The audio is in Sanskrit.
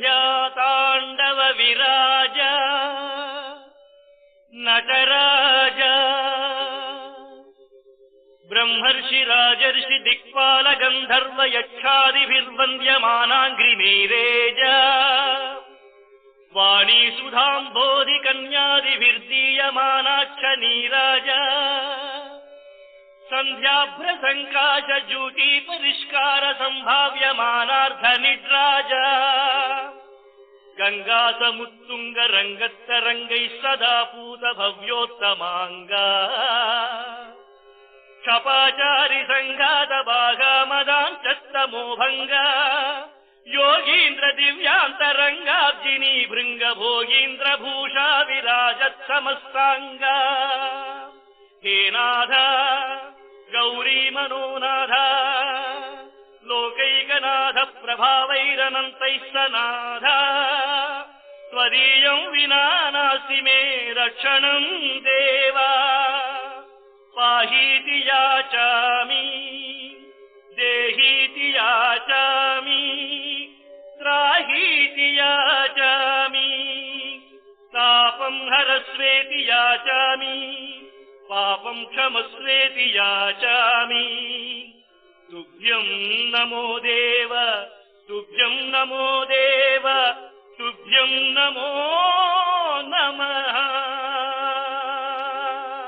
सन्ध्याताण्डव विराज नटराज। ब्रह्मर्षि राजर्षि दिक्पाल गन्धर्व यक्षादिभिर्वन्द्यमानाङ्घ्रिमेरेज वाणी सुधाम्बोधि कन्यादिभिर्दीयमानाच्छ नीराज। सन्ध्याभ्रसङ्काश जूटी परिष्कार सम्भाव्यमानार्थ निद्राज गङ्गा समुत्तुङ्ग रङ्गत्तरङ्गैः सदा पूत भव्योत्तमाङ्गा क्षपाचारि सङ्घात बागामदाञ्चत्तमोभङ्ग योगीन्द्र दिव्यान्तरङ्गाब्जिनी भृङ्ग भोगीन्द्र भूषा विराजत् समस्ताङ्ग हे नाथ गौरी मनोनाथ लोकैकनाथ प्रभावैरनन्तैः स नाथ त्वदीयम् विना नास्ति मे रक्षणम् देवा। पाहीति याचामि देहीति याचामि त्राहीति याचामि तापम् हरस्वेति याचामि पापम् क्षमस्वेति याचामि। तुभ्यम् नमो देव तुभ्यम् नमो देव तुभ्यम् नमो नमः